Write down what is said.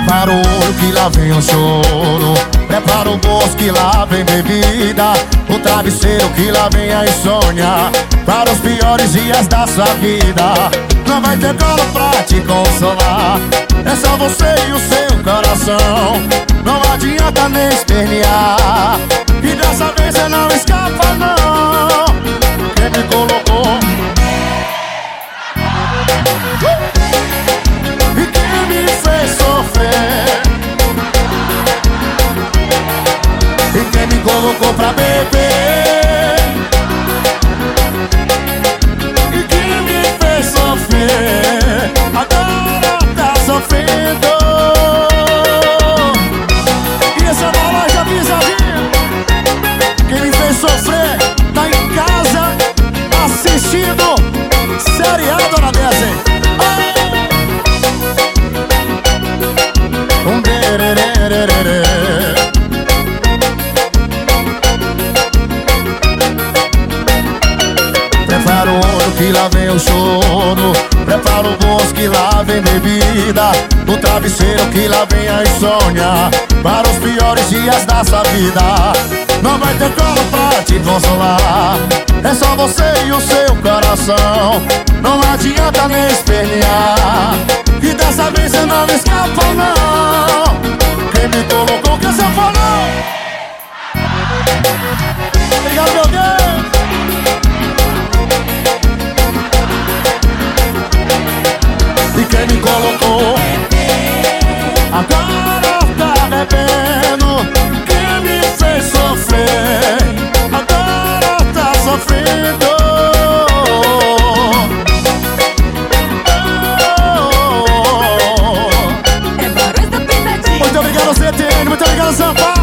Prepara o olho que lá vem o choro. Prepara o bolso que lá vem bebida. O travesseiro que lá vem a insônia. Para os piores dias da sua vida. Não vai ter colo pra te consolar. É só você e o seu coração. Não adianta nem espernear quem me colocou lá vem o choro Prepara o bolso que lá vem bebida. O travesseiro que lá vem a insônia Para os piores dias da sua vida. Não vai ter colo pra te consolar É só você e o seu coração. Não adianta nem espernear E dessa vez você não escapa colocou Agora tá bebendo. Quem me fez sofrer. Agora tá sofrendo. É barulho da pitadinha. Muito obrigado, CTN, muito obrigado, São Paulo